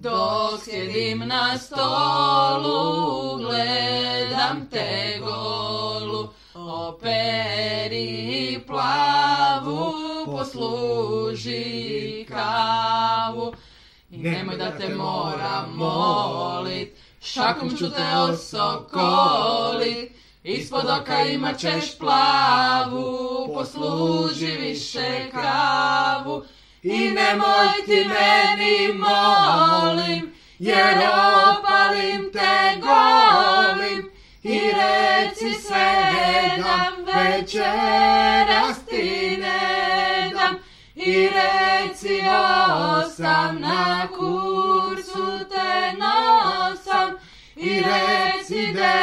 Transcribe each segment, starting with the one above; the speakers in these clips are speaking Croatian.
Dok sjedim na stolu, gledam te golu, operi plavu, posluži kavu. I nemoj da te moram molit, šakom ću te osokolit, ispod oka imat ćeš plavu, posluži više kavu. I nemoj ti meni molim, jer opalim te golim. I reci sedam večeras ti ne dam. I reci osam na kurcu te nosam. I reci devet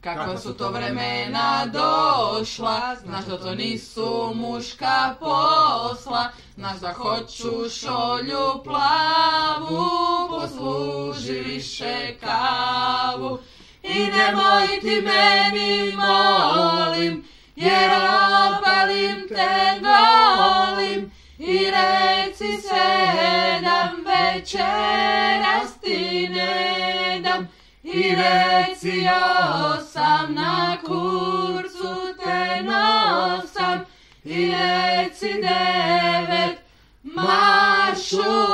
Kako su to vremena došla, znaš da to nisu muška posla, znaš da hoću šolju plavu, posluži više kavu. I nemoj ti meni molim, jer opalim te golim, i reci sedam večeras ti ne Idetzio osam nakurtzuten osam, idetzi debet masur.